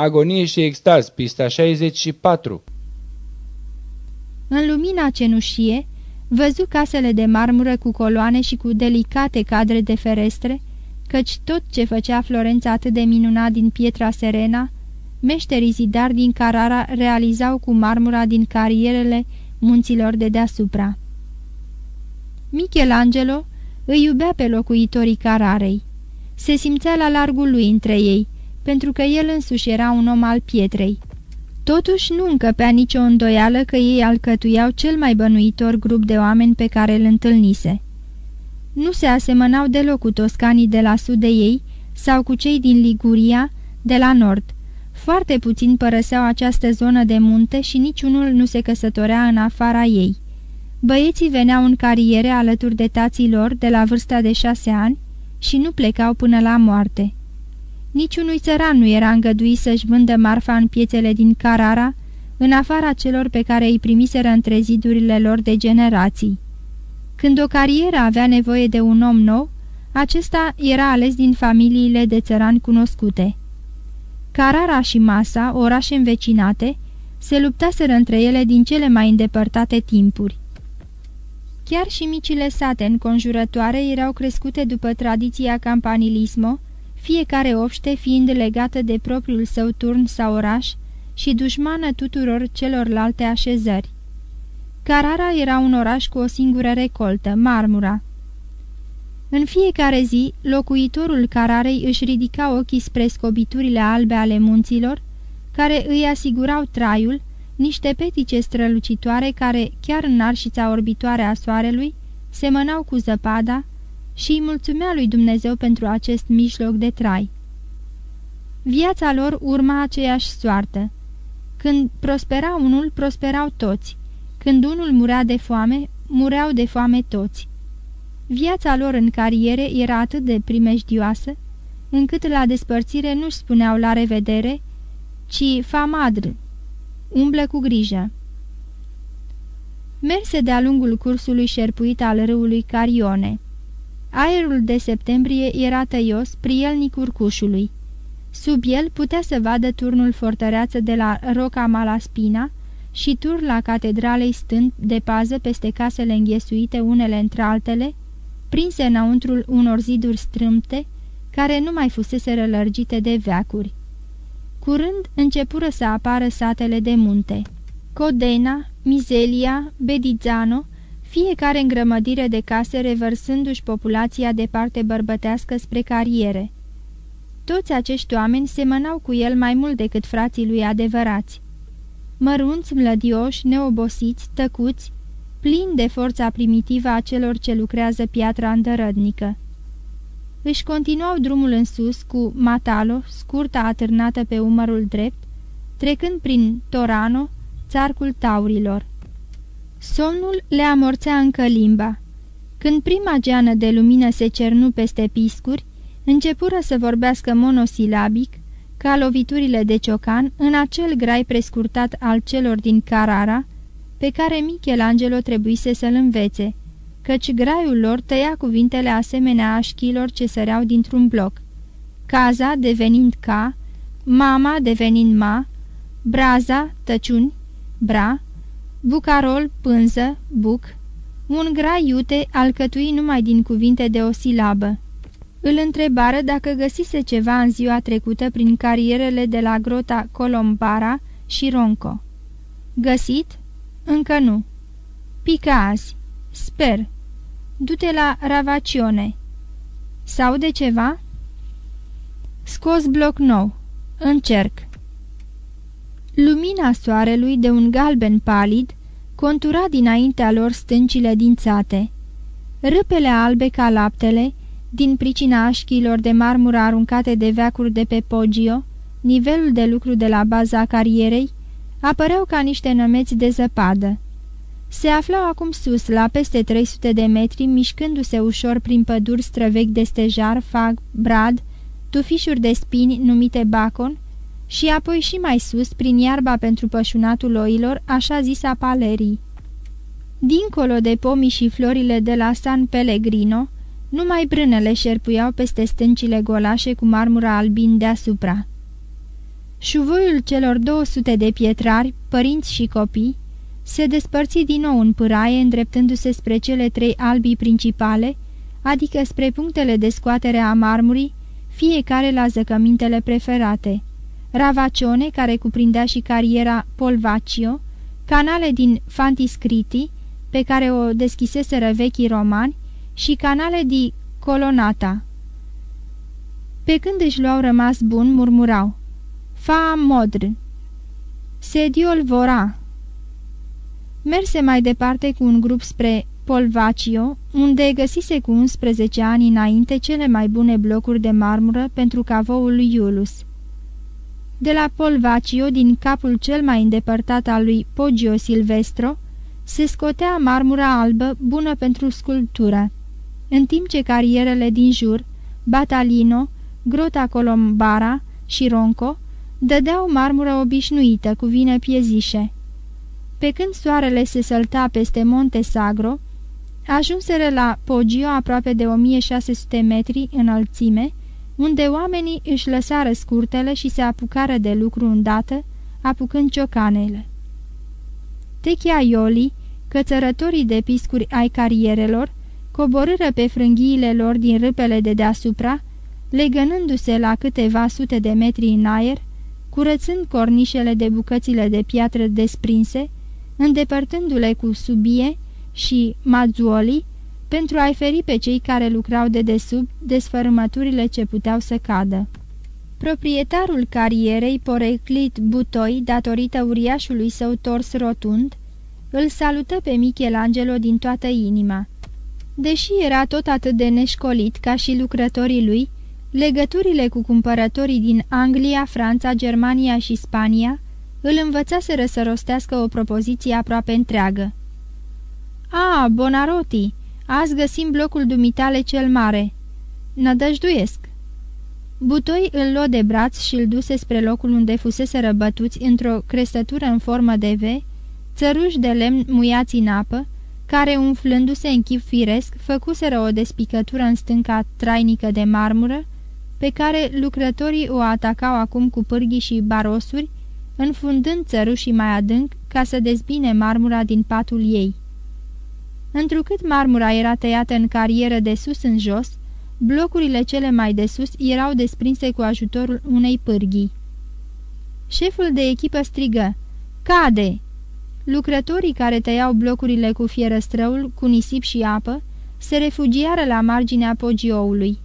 Agonie și extaz, pista 64 În lumina cenușie, văzu casele de marmură cu coloane și cu delicate cadre de ferestre, căci tot ce făcea Florența atât de minunat din pietra serena, meșterii zidari din Carara realizau cu marmura din carierele munților de deasupra. Michelangelo îi iubea pe locuitorii Cararei. Se simțea la largul lui între ei, pentru că el însuși era un om al pietrei. Totuși nu încăpea nicio îndoială că ei alcătuiau cel mai bănuitor grup de oameni pe care îl întâlnise. Nu se asemănau deloc cu toscanii de la sud de ei sau cu cei din Liguria, de la nord. Foarte puțin părăseau această zonă de munte și niciunul nu se căsătorea în afara ei. Băieții veneau în cariere alături de tații lor de la vârsta de șase ani și nu plecau până la moarte. Niciunui țăran nu era îngăduit să-și vândă marfa în piețele din Carara, în afara celor pe care îi primiseră între zidurile lor de generații. Când o carieră avea nevoie de un om nou, acesta era ales din familiile de țărani cunoscute. Carara și Masa, orașe învecinate, se luptaseră între ele din cele mai îndepărtate timpuri. Chiar și micile sate înconjurătoare erau crescute după tradiția campanilismo, fiecare obște fiind legată de propriul său turn sau oraș și dușmană tuturor celorlalte așezări. Carara era un oraș cu o singură recoltă, marmura. În fiecare zi, locuitorul Cararei își ridica ochii spre scobiturile albe ale munților, care îi asigurau traiul, niște petice strălucitoare care, chiar în arșița orbitoare a soarelui, semănau cu zăpada și îi mulțumea lui Dumnezeu pentru acest mijloc de trai. Viața lor urma aceeași soartă. Când prospera unul, prosperau toți. Când unul murea de foame, mureau de foame toți. Viața lor în cariere era atât de primejdioasă, încât la despărțire nu-și spuneau la revedere, ci famadr, umblă cu grijă. Merse de-a lungul cursului șerpuit al râului Carione. Aerul de septembrie era tăios, prielnic urcușului. Sub el putea să vadă turnul fortăreață de la Roca Malaspina și turla catedralei stând de pază peste casele înghesuite unele între altele, prinse înăuntrul unor ziduri strâmte, care nu mai fusese rălărgite de veacuri. Curând începură să apară satele de munte. Codena, Mizelia, Bedizano, fiecare îngrămădire de case revărsându-și populația de parte bărbătească spre cariere. Toți acești oameni semănau cu el mai mult decât frații lui adevărați. Mărunți, mlădioși, neobosiți, tăcuți, plini de forța primitivă a celor ce lucrează piatra îndărădnică. Își continuau drumul în sus cu Matalo, scurta atârnată pe umărul drept, trecând prin Torano, țarcul taurilor. Somnul le amorțea încă limba. Când prima geană de lumină se cernu peste piscuri, începură să vorbească monosilabic, ca loviturile de ciocan, în acel grai prescurtat al celor din Carara, pe care Michelangelo trebuise să-l învețe, căci graiul lor tăia cuvintele asemenea așchilor ce săreau dintr-un bloc. Caza devenind ca, mama devenind ma, braza, tăciuni, bra, bucarol, pânză, buc, un grai iute alcătui numai din cuvinte de o silabă. Îl întrebară dacă găsise ceva în ziua trecută prin carierele de la grota Colombara și Ronco. Găsit? Încă nu. Pică azi. Sper. Du-te la Ravacione. Sau de ceva? Scos bloc nou. Încerc. Lumina soarelui de un galben palid contura dinaintea lor stâncile dințate. Râpele albe ca laptele, din pricina așchilor de marmură aruncate de veacuri de pe Poggio, nivelul de lucru de la baza carierei, apăreau ca niște nămeți de zăpadă. Se aflau acum sus, la peste 300 de metri, mișcându-se ușor prin păduri străvechi de stejar, fag, brad, tufișuri de spini numite bacon, și apoi și mai sus, prin iarba pentru pășunatul oilor, așa zisa palerii. Dincolo de pomii și florile de la San Pellegrino, numai brânele șerpuiau peste stâncile golașe cu marmura albin deasupra. Șuvoiul celor 200 de pietrari, părinți și copii, se despărți din nou în pâraie, îndreptându-se spre cele trei albii principale, adică spre punctele de scoatere a marmurii, fiecare la zăcămintele preferate. Ravacione, care cuprindea și cariera Polvacio, canale din Fantiscriti, pe care o deschiseseră vechii romani, și canale di Colonata. Pe când își luau rămas bun, murmurau Fa modr Sediol vora Merse mai departe cu un grup spre Polvacio, unde găsise cu 11 ani înainte cele mai bune blocuri de marmură pentru cavoul lui Iulus. De la Polvacio, din capul cel mai îndepărtat al lui Poggio Silvestro, se scotea marmura albă bună pentru sculptură, în timp ce carierele din jur, Batalino, Grota Colombara și Ronco, dădeau marmură obișnuită cu vine piezișe. Pe când soarele se sălta peste Monte Sagro, ajunseră la Poggio aproape de 1600 metri înălțime, unde oamenii își lăsară scurtele și se apucară de lucru îndată, apucând ciocanele. Techiaioli, cățărătorii de piscuri ai carierelor, coborâră pe frânghiile lor din râpele de deasupra, legănându-se la câteva sute de metri în aer, curățând cornișele de bucățile de piatră desprinse, îndepărtându-le cu subie și mazuoli, pentru a-i feri pe cei care lucrau de desubt desfărâmăturile ce puteau să cadă. Proprietarul carierei, poreclit Butoi, datorită uriașului său tors rotund, îl salută pe Michelangelo din toată inima. Deși era tot atât de neșcolit ca și lucrătorii lui, legăturile cu cumpărătorii din Anglia, Franța, Germania și Spania îl învățaseră să rostească o propoziție aproape întreagă. A, Bonarotti, azi găsim blocul dumitale cel mare. Nădăjduiesc." Butoi îl luă de braț și îl duse spre locul unde fusese răbătuți într-o crestătură în formă de V, țăruși de lemn muiați în apă, care, umflându-se în chip firesc, făcuseră o despicătură în stânca trainică de marmură, pe care lucrătorii o atacau acum cu pârghii și barosuri, înfundând țărușii mai adânc ca să dezbine marmura din patul ei. Întrucât marmura era tăiată în carieră de sus în jos, blocurile cele mai de sus erau desprinse cu ajutorul unei pârghii. Șeful de echipă strigă, Cade!" Lucrătorii care tăiau blocurile cu fierăstrăul, cu nisip și apă, se refugiară la marginea pogioului.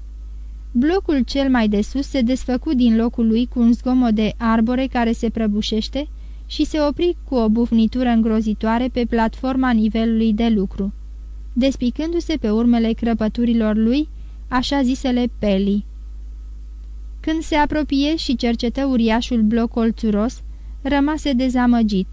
Blocul cel mai de sus se desfăcu din locul lui cu un zgomot de arbore care se prăbușește și se opri cu o bufnitură îngrozitoare pe platforma nivelului de lucru, despicându-se pe urmele crăpăturilor lui, așa zisele pelii. Când se apropie și cercetă uriașul bloc colțuros, rămase dezamăgit.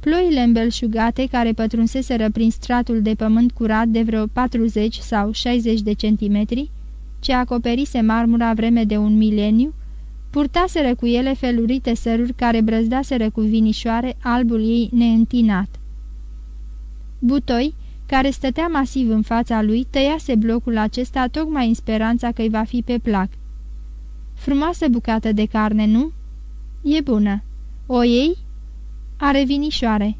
Ploile îmbelșugate, care pătrunseseră prin stratul de pământ curat de vreo 40 sau 60 de centimetri, ce acoperise marmura vreme de un mileniu, purtaseră cu ele felurite săruri care brăzdaseră cu vinișoare albul ei neîntinat. Butoi, care stătea masiv în fața lui, tăiase blocul acesta tocmai în speranța că îi va fi pe plac. Frumoasă bucată de carne, nu? E bună. O ei? Are vinișoare.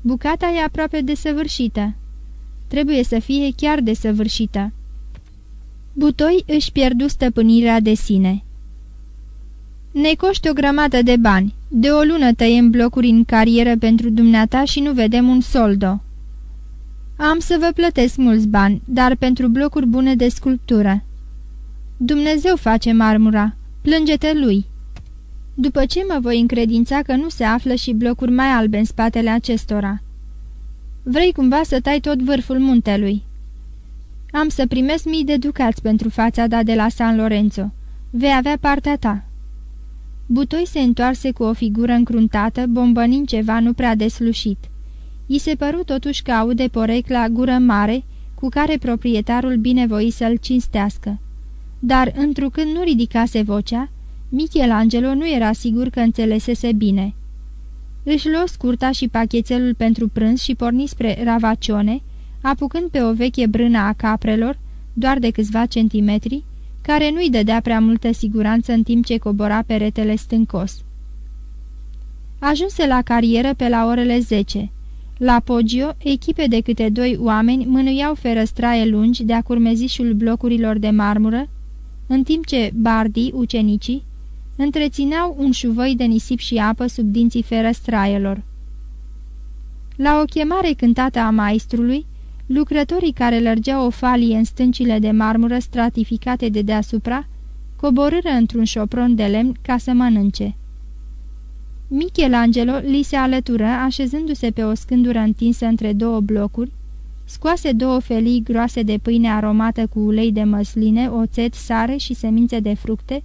Bucata e aproape desăvârșită. Trebuie să fie chiar desăvârșită. Butoi își pierdu stăpânirea de sine. Ne coști o grămadă de bani. De o lună tăiem blocuri în carieră pentru dumneata și nu vedem un soldo. Am să vă plătesc mulți bani, dar pentru blocuri bune de sculptură. Dumnezeu face marmura. Plângete lui. După ce mă voi încredința că nu se află și blocuri mai albe în spatele acestora? Vrei cumva să tai tot vârful muntelui? Am să primesc mii de ducați pentru fața da de la San Lorenzo. Vei avea partea ta." Butoi se întoarse cu o figură încruntată, bombănind ceva nu prea deslușit. I se păru totuși că aude porecla gură mare, cu care proprietarul binevoi să-l cinstească. Dar, întrucând nu ridicase vocea, Michelangelo nu era sigur că înțelesese bine. Își luă scurta și pachetelul pentru prânz și porni spre Ravacione, apucând pe o veche brână a caprelor, doar de câțiva centimetri, care nu-i dădea prea multă siguranță în timp ce cobora peretele stâncos. Ajunse la carieră pe la orele 10. La Poggio, echipe de câte doi oameni mânuiau ferăstraie lungi de-a curmezișul blocurilor de marmură, în timp ce bardii, ucenicii, întrețineau un șuvăi de nisip și apă sub dinții ferăstraielor. La o chemare cântată a maestrului, lucrătorii care lărgeau o falie în stâncile de marmură stratificate de deasupra, coborâră într-un șopron de lemn ca să mănânce. Michelangelo li se alătură, așezându-se pe o scândură întinsă între două blocuri, scoase două felii groase de pâine aromată cu ulei de măsline, oțet, sare și semințe de fructe,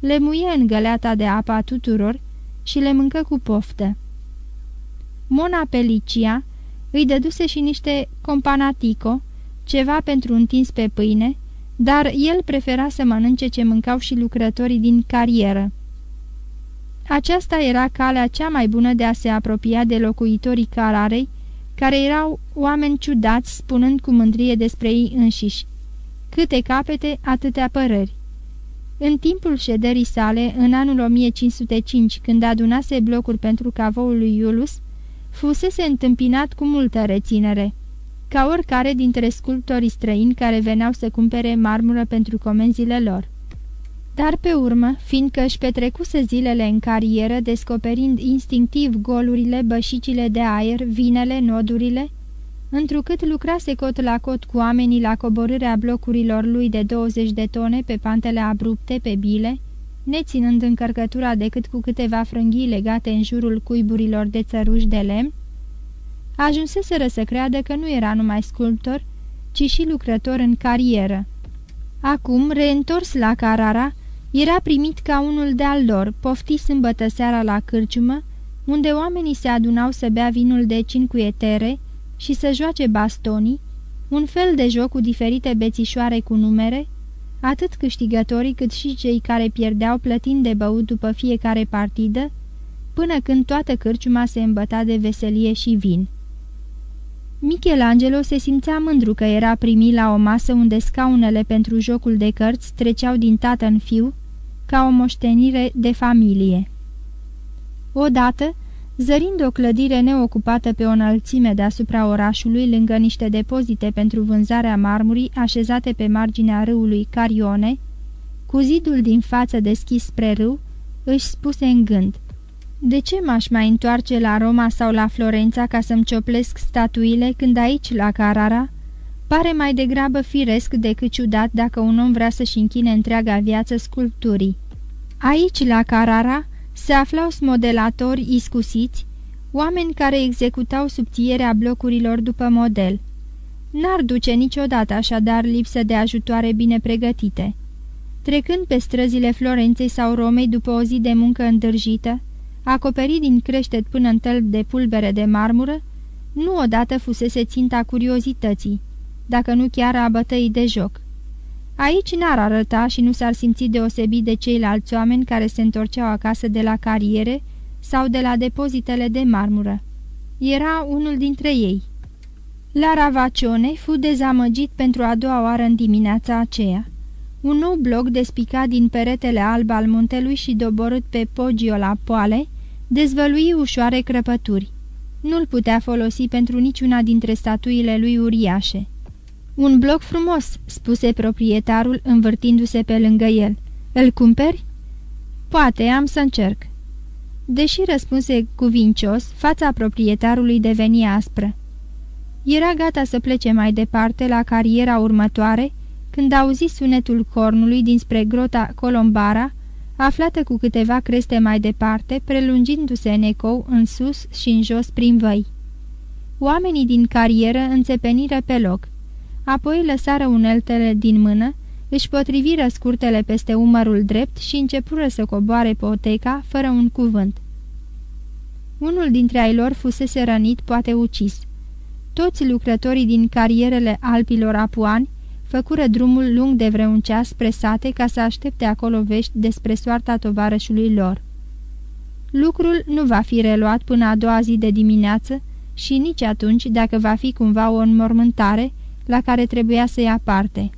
le muie în găleata de apă a tuturor și le mâncă cu poftă. Mona Pelicia îi dăduse și niște companatico, ceva pentru întins pe pâine, dar el prefera să mănânce ce mâncau și lucrătorii din carieră. Aceasta era calea cea mai bună de a se apropia de locuitorii Cararei, care erau oameni ciudați, spunând cu mândrie despre ei înșiși. Câte capete, atâtea părări. În timpul șederii sale, în anul 1505, când adunase blocuri pentru cavoul lui Iulus, fusese întâmpinat cu multă reținere, ca oricare dintre sculptorii străini care veneau să cumpere marmură pentru comenzile lor. Dar pe urmă, fiindcă își petrecuse zilele în carieră, descoperind instinctiv golurile, bășicile de aer, vinele, nodurile, întrucât lucrase cot la cot cu oamenii la coborârea blocurilor lui de 20 de tone pe pantele abrupte, pe bile, neținând încărcătura decât cu câteva frânghii legate în jurul cuiburilor de țăruși de lemn, ajunseseră să creadă că nu era numai sculptor, ci și lucrător în carieră. Acum, reîntors la Carara, era primit ca unul de-al lor, pofti sâmbătă seara la cârciumă, unde oamenii se adunau să bea vinul de cincuietere și să joace bastonii, un fel de joc cu diferite bețișoare cu numere, atât câștigătorii cât și cei care pierdeau plătind de băut după fiecare partidă, până când toată cârciuma se îmbăta de veselie și vin. Michelangelo se simțea mândru că era primit la o masă unde scaunele pentru jocul de cărți treceau din tată în fiu, ca o moștenire de familie. Odată, zărind o clădire neocupată pe o înălțime deasupra orașului, lângă niște depozite pentru vânzarea marmurii așezate pe marginea râului Carione, cu zidul din față deschis spre râu, își spuse în gând – de ce m-aș mai întoarce la Roma sau la Florența ca să-mi cioplesc statuile când aici, la Carara? Pare mai degrabă firesc decât ciudat dacă un om vrea să-și închine întreaga viață sculpturii. Aici, la Carara, se aflau smodelatori iscusiți, oameni care executau subțierea blocurilor după model. N-ar duce niciodată așadar lipsă de ajutoare bine pregătite. Trecând pe străzile Florenței sau Romei după o zi de muncă îndârjită, acoperit din creștet până în tălp de pulbere de marmură, nu odată fusese ținta curiozității, dacă nu chiar a bătăii de joc. Aici n-ar arăta și nu s-ar simți deosebit de ceilalți oameni care se întorceau acasă de la cariere sau de la depozitele de marmură. Era unul dintre ei. La Ravacione fu dezamăgit pentru a doua oară în dimineața aceea. Un nou bloc despicat din peretele alb al muntelui și doborât pe Poggio la poale, dezvălui ușoare crăpături. Nu-l putea folosi pentru niciuna dintre statuile lui uriașe. Un bloc frumos," spuse proprietarul, învârtindu-se pe lângă el. Îl cumperi?" Poate, am să încerc." Deși răspunse cuvincios, fața proprietarului deveni aspră. Era gata să plece mai departe la cariera următoare, când auzi sunetul cornului dinspre grota Colombara, aflată cu câteva creste mai departe, prelungindu-se în ecou în sus și în jos prin văi. Oamenii din carieră înțepeniră pe loc, apoi lăsară uneltele din mână, își potriviră scurtele peste umărul drept și începură să coboare poteca fără un cuvânt. Unul dintre ai lor fusese rănit, poate ucis. Toți lucrătorii din carierele alpilor apuani făcură drumul lung de vreun ceas spre sate ca să aștepte acolo vești despre soarta tovarășului lor. Lucrul nu va fi reluat până a doua zi de dimineață și nici atunci dacă va fi cumva o înmormântare la care trebuia să ia parte.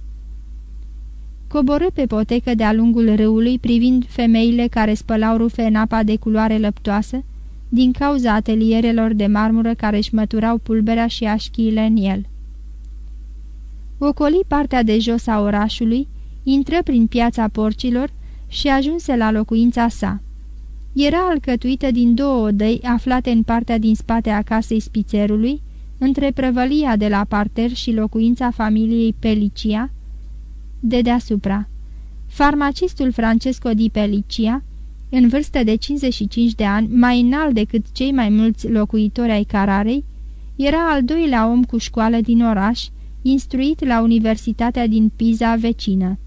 Coborâ pe potecă de-a lungul râului privind femeile care spălau rufe în apa de culoare lăptoasă, din cauza atelierelor de marmură care își măturau pulberea și așchiile în el. Ocoli partea de jos a orașului, intră prin piața porcilor și ajunse la locuința sa. Era alcătuită din două odăi aflate în partea din spate a casei spițerului, între prăvălia de la parter și locuința familiei Pelicia, de deasupra. Farmacistul Francesco di Pelicia, în vârstă de 55 de ani, mai înalt decât cei mai mulți locuitori ai Cararei, era al doilea om cu școală din oraș, instruit la Universitatea din Pisa vecină.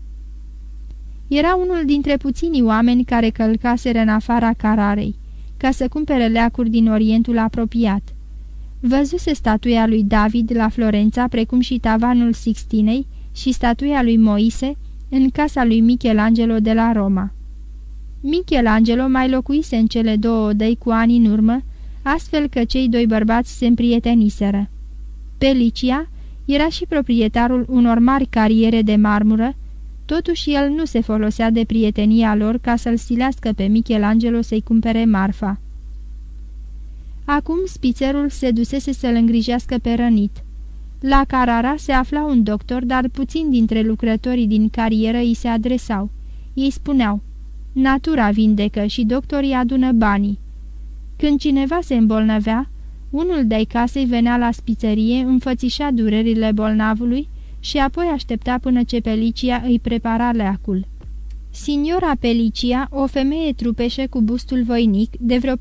Era unul dintre puținii oameni care călcaseră în afara Cararei, ca să cumpere leacuri din Orientul apropiat. Văzuse statuia lui David la Florența, precum și tavanul Sixtinei și statuia lui Moise în casa lui Michelangelo de la Roma. Michelangelo mai locuise în cele două odăi cu ani în urmă, astfel că cei doi bărbați se împrieteniseră. Pelicia era și proprietarul unor mari cariere de marmură, totuși el nu se folosea de prietenia lor ca să-l silească pe Michelangelo să-i cumpere marfa. Acum spițerul se dusese să-l îngrijească pe rănit. La Carara se afla un doctor, dar puțin dintre lucrătorii din carieră îi se adresau. Ei spuneau, natura vindecă și doctorii adună banii. Când cineva se îmbolnăvea, unul de-ai casei venea la spițărie, înfățișa durerile bolnavului și apoi aștepta până ce Pelicia îi prepara leacul. Signora Pelicia, o femeie trupeșă cu bustul voinic, de vreo 40-45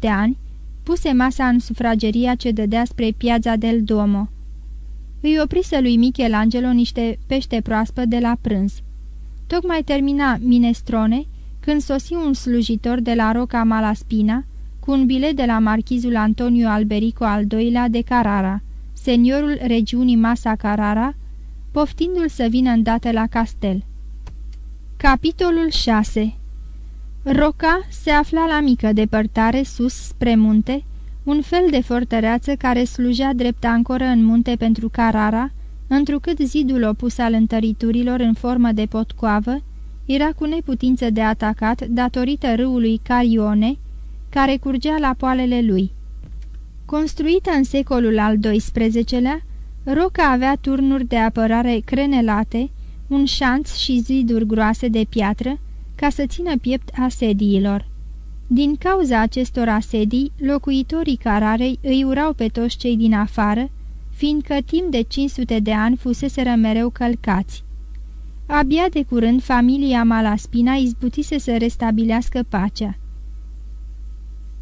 de ani, puse masa în sufrageria ce dădea spre piața del Duomo. Îi oprise lui Michelangelo niște pește proaspă de la prânz. Tocmai termina minestrone când sosi un slujitor de la Roca Malaspina cu un bilet de la marchizul Antonio Alberico al II-lea de Carara, seniorul regiunii Masa Carara, poftindu-l să vină îndată la castel. Capitolul 6 Roca se afla la mică depărtare, sus, spre munte, un fel de fortăreață care slujea drept ancoră în munte pentru Carara, întrucât zidul opus al întăriturilor în formă de potcoavă era cu neputință de atacat datorită râului Carione, care curgea la poalele lui. Construită în secolul al XII-lea, Roca avea turnuri de apărare crenelate, un șanț și ziduri groase de piatră, ca să țină piept asediilor. Din cauza acestor asedii, locuitorii Cararei îi urau pe toți cei din afară, fiindcă timp de 500 de ani fuseseră mereu călcați. Abia de curând, familia Malaspina izbutise să restabilească pacea.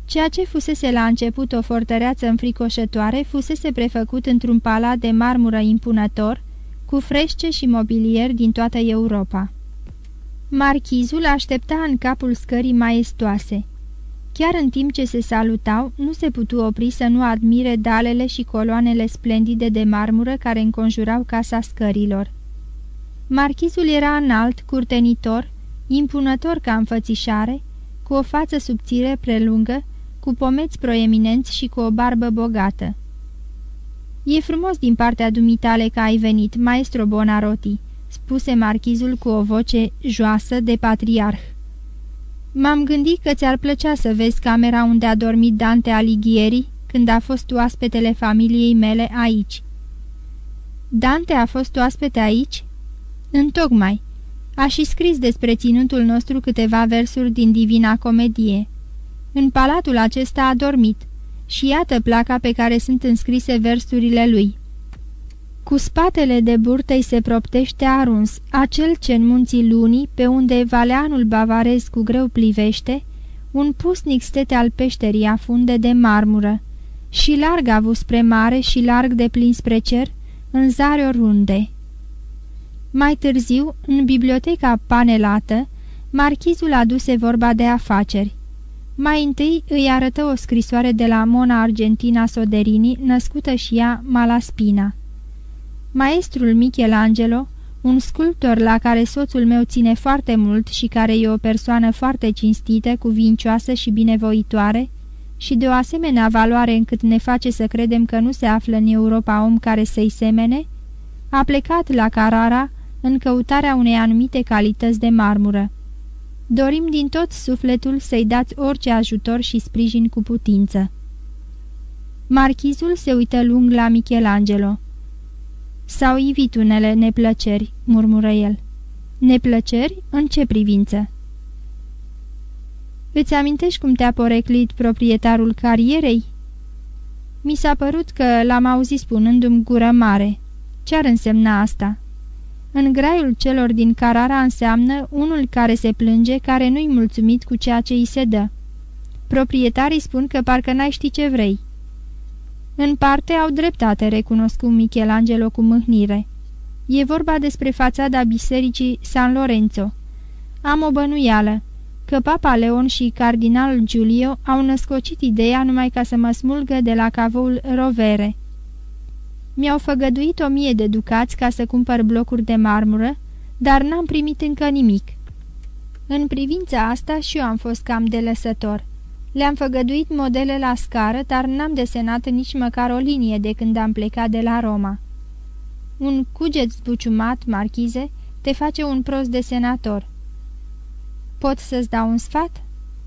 Ceea ce fusese la început o fortăreață înfricoșătoare fusese prefăcut într-un palat de marmură impunător, cu frește și mobilier din toată Europa. Marchizul aștepta în capul scării maestoase. Chiar în timp ce se salutau, nu se putu opri să nu admire dalele și coloanele splendide de marmură care înconjurau casa scărilor. Marchizul era înalt, curtenitor, impunător ca înfățișare, cu o față subțire prelungă, cu pomeți proeminenți și cu o barbă bogată. E frumos din partea dumitale că ai venit, maestro Bonarotti," spuse marchizul cu o voce joasă de patriarh. M-am gândit că ți-ar plăcea să vezi camera unde a dormit Dante Alighieri când a fost oaspetele familiei mele aici." Dante a fost oaspete aici?" Întocmai. A și scris despre ținutul nostru câteva versuri din Divina Comedie. În palatul acesta a dormit și iată placa pe care sunt înscrise versurile lui. Cu spatele de burtei se proptește aruns, acel ce în munții lunii, pe unde valeanul bavarez cu greu plivește, un pusnic stete al peșterii afunde de marmură, și larg avut spre mare și larg de plin spre cer, în zare orunde. Mai târziu, în biblioteca panelată, marchizul aduse vorba de afaceri. Mai întâi îi arătă o scrisoare de la Mona Argentina Soderini, născută și ea Malaspina. Maestrul Michelangelo, un sculptor la care soțul meu ține foarte mult și care e o persoană foarte cinstită, cuvincioasă și binevoitoare, și de o asemenea valoare încât ne face să credem că nu se află în Europa om care să-i semene, a plecat la Carara în căutarea unei anumite calități de marmură. Dorim din tot sufletul să-i dați orice ajutor și sprijin cu putință. Marchizul se uită lung la Michelangelo. S-au ivit unele neplăceri," murmură el. Neplăceri? În ce privință?" Îți amintești cum te-a poreclit proprietarul carierei?" Mi s-a părut că l-am auzit spunându-mi gură mare. Ce-ar însemna asta?" În graiul celor din Carara înseamnă unul care se plânge, care nu-i mulțumit cu ceea ce îi se dă. Proprietarii spun că parcă n-ai ști ce vrei." În parte au dreptate, recunoscu Michelangelo cu mâhnire. E vorba despre fațada bisericii San Lorenzo. Am o bănuială că Papa Leon și cardinalul Giulio au născocit ideea numai ca să mă smulgă de la cavoul Rovere. Mi-au făgăduit o mie de ducați ca să cumpăr blocuri de marmură, dar n-am primit încă nimic. În privința asta și eu am fost cam de lăsător. Le-am făgăduit modele la scară, dar n-am desenat nici măcar o linie de când am plecat de la Roma. Un cuget zbuciumat, marchize, te face un prost desenator. Pot să-ți dau un sfat?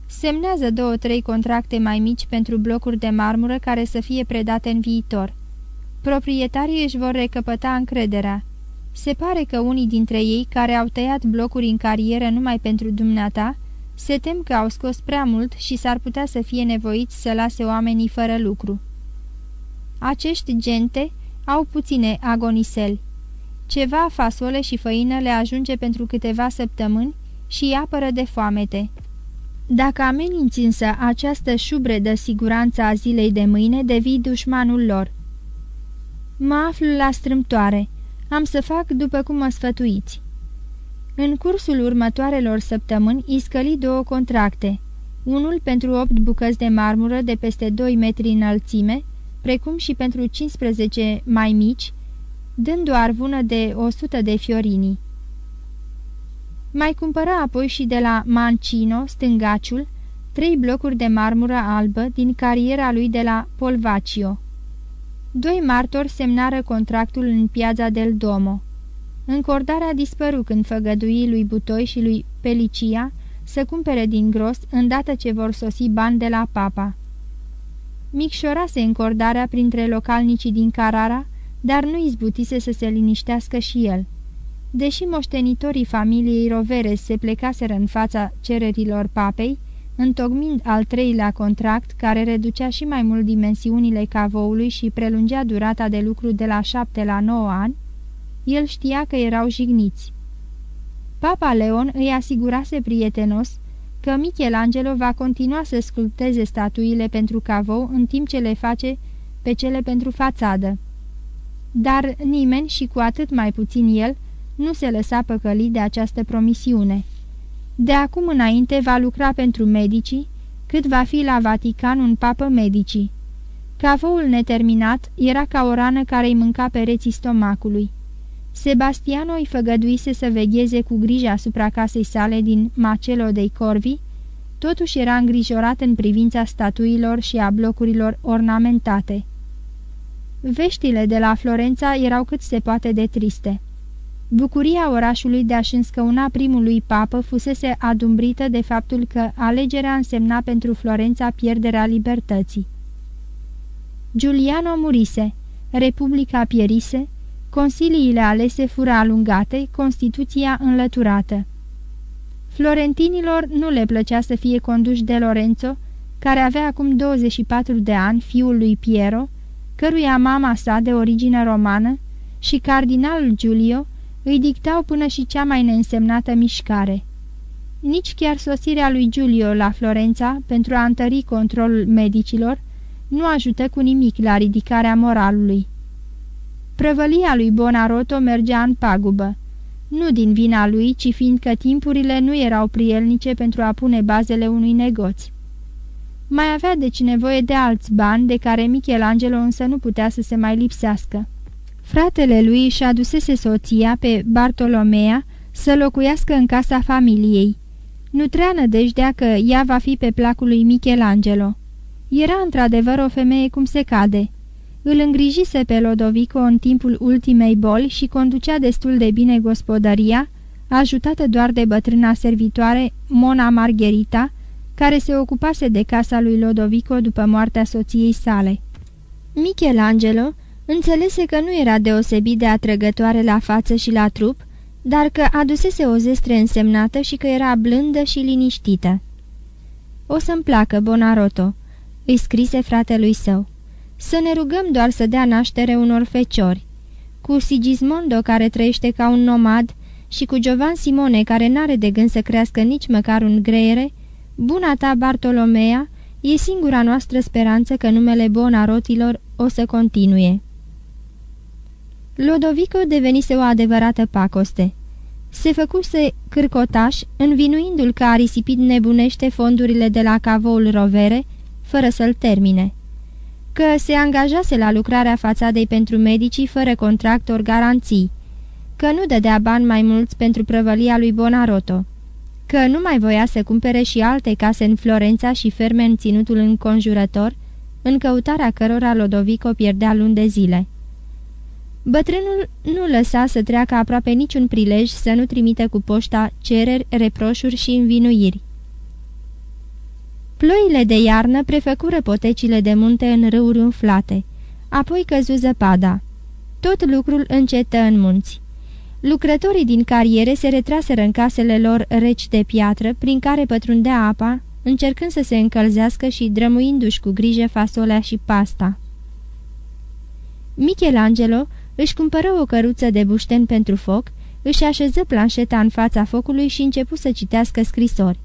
Semnează două-trei contracte mai mici pentru blocuri de marmură care să fie predate în viitor. Proprietarii își vor recăpăta încrederea. Se pare că unii dintre ei, care au tăiat blocuri în carieră numai pentru dumneata, se tem că au scos prea mult și s-ar putea să fie nevoiți să lase oamenii fără lucru. Acești gente au puține agoniseli. Ceva fasole și făină le ajunge pentru câteva săptămâni și îi apără de foamete. Dacă ameninți însă această șubre de siguranță a zilei de mâine, devii dușmanul lor. Mă aflu la strâmtoare. Am să fac după cum mă sfătuiți. În cursul următoarelor săptămâni iscăli două contracte, unul pentru opt bucăți de marmură de peste 2 metri înălțime, precum și pentru 15 mai mici, dând o arvună de 100 de fiorini. Mai cumpără apoi și de la Mancino, stângaciul, trei blocuri de marmură albă din cariera lui de la Polvacio. Doi martori semnară contractul în piața del Domo. Încordarea dispăru când făgădui lui Butoi și lui Pelicia să cumpere din gros îndată ce vor sosi bani de la papa. Micșorase încordarea printre localnicii din Carara, dar nu izbutise să se liniștească și el. Deși moștenitorii familiei Roveres se plecaseră în fața cererilor papei, întocmind al treilea contract, care reducea și mai mult dimensiunile cavoului și prelungea durata de lucru de la șapte la nouă ani, el știa că erau jigniți. Papa Leon îi asigurase prietenos că Michelangelo va continua să sculpteze statuile pentru cavou în timp ce le face pe cele pentru fațadă. Dar nimeni și cu atât mai puțin el nu se lăsa păcălit de această promisiune. De acum înainte va lucra pentru medicii, cât va fi la Vatican un papă medicii. Cavoul neterminat era ca o rană care îi mânca pereții stomacului. Sebastiano îi făgăduise să vegheze cu grijă asupra casei sale din Macelo dei Corvi, totuși era îngrijorat în privința statuilor și a blocurilor ornamentate. Veștile de la Florența erau cât se poate de triste. Bucuria orașului de a-și înscăuna primului papă fusese adumbrită de faptul că alegerea însemna pentru Florența pierderea libertății. Giuliano murise, Republica pierise, consiliile alese fură alungate, Constituția înlăturată. Florentinilor nu le plăcea să fie conduși de Lorenzo, care avea acum 24 de ani, fiul lui Piero, căruia mama sa de origine romană și cardinalul Giulio îi dictau până și cea mai neînsemnată mișcare. Nici chiar sosirea lui Giulio la Florența, pentru a întări controlul medicilor, nu ajută cu nimic la ridicarea moralului. Prăvălia lui Bonaroto mergea în pagubă. Nu din vina lui, ci fiindcă timpurile nu erau prielnice pentru a pune bazele unui negoț. Mai avea deci nevoie de alți bani, de care Michelangelo însă nu putea să se mai lipsească. Fratele lui își adusese soția pe Bartolomea să locuiască în casa familiei. Nu trea nădejdea că ea va fi pe placul lui Michelangelo. Era într-adevăr o femeie cum se cade, îl îngrijise pe Lodovico în timpul ultimei boli și conducea destul de bine gospodăria, ajutată doar de bătrâna servitoare Mona Margherita, care se ocupase de casa lui Lodovico după moartea soției sale. Michelangelo înțelese că nu era deosebit de atrăgătoare la față și la trup, dar că adusese o zestre însemnată și că era blândă și liniștită. O să-mi placă, Bonaroto," îi scrise fratelui său. Să ne rugăm doar să dea naștere unor feciori. Cu Sigismondo, care trăiește ca un nomad, și cu Giovan Simone, care n-are de gând să crească nici măcar un greiere, buna ta Bartolomea e singura noastră speranță că numele Bonarotilor o să continue. Lodovico devenise o adevărată pacoste. Se făcuse cârcotaș, învinuindu-l că a risipit nebunește fondurile de la cavoul Rovere, fără să-l termine. Că se angajase la lucrarea fațadei pentru medicii fără contract ori garanții. Că nu dădea bani mai mulți pentru prăvălia lui Bonaroto. Că nu mai voia să cumpere și alte case în Florența și ferme în ținutul înconjurător, în căutarea cărora Lodovico pierdea luni de zile. Bătrânul nu lăsa să treacă aproape niciun prilej să nu trimite cu poșta cereri, reproșuri și învinuiri. Ploile de iarnă prefăcură potecile de munte în râuri umflate, apoi căzu zăpada. Tot lucrul încetă în munți. Lucrătorii din cariere se retraseră în casele lor reci de piatră, prin care pătrundea apa, încercând să se încălzească și drămuindu-și cu grijă fasolea și pasta. Michelangelo își cumpără o căruță de bușten pentru foc, își așeză planșeta în fața focului și începu să citească scrisori.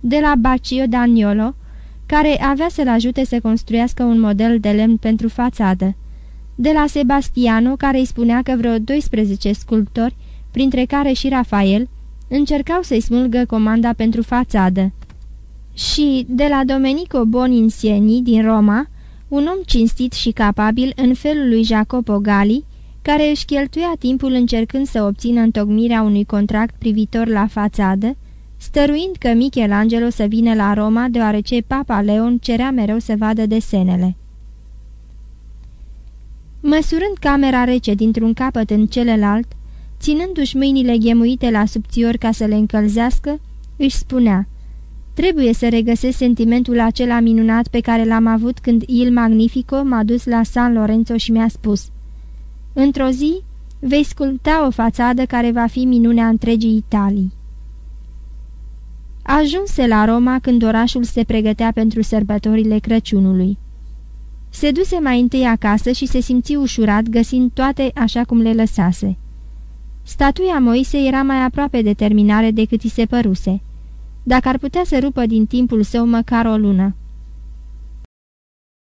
De la Baccio Daniolo, care avea să-l ajute să construiască un model de lemn pentru fațadă. De la Sebastiano, care îi spunea că vreo 12 sculptori, printre care și Rafael, încercau să-i smulgă comanda pentru fațadă. Și de la Domenico Boninsieni din Roma, un om cinstit și capabil în felul lui Jacopo Gali, care își cheltuia timpul încercând să obțină întocmirea unui contract privitor la fațadă, stăruind că Michelangelo să vină la Roma deoarece Papa Leon cerea mereu să vadă desenele. Măsurând camera rece dintr-un capăt în celălalt, ținându-și mâinile ghemuite la subțiori ca să le încălzească, își spunea Trebuie să regăsesc sentimentul acela minunat pe care l-am avut când Il Magnifico m-a dus la San Lorenzo și mi-a spus Într-o zi vei sculpta o fațadă care va fi minunea întregii Italii. Ajunse la Roma când orașul se pregătea pentru sărbătorile Crăciunului. Se duse mai întâi acasă și se simți ușurat găsind toate așa cum le lăsase. Statuia Moise era mai aproape de terminare decât i se păruse dacă ar putea să rupă din timpul său măcar o lună.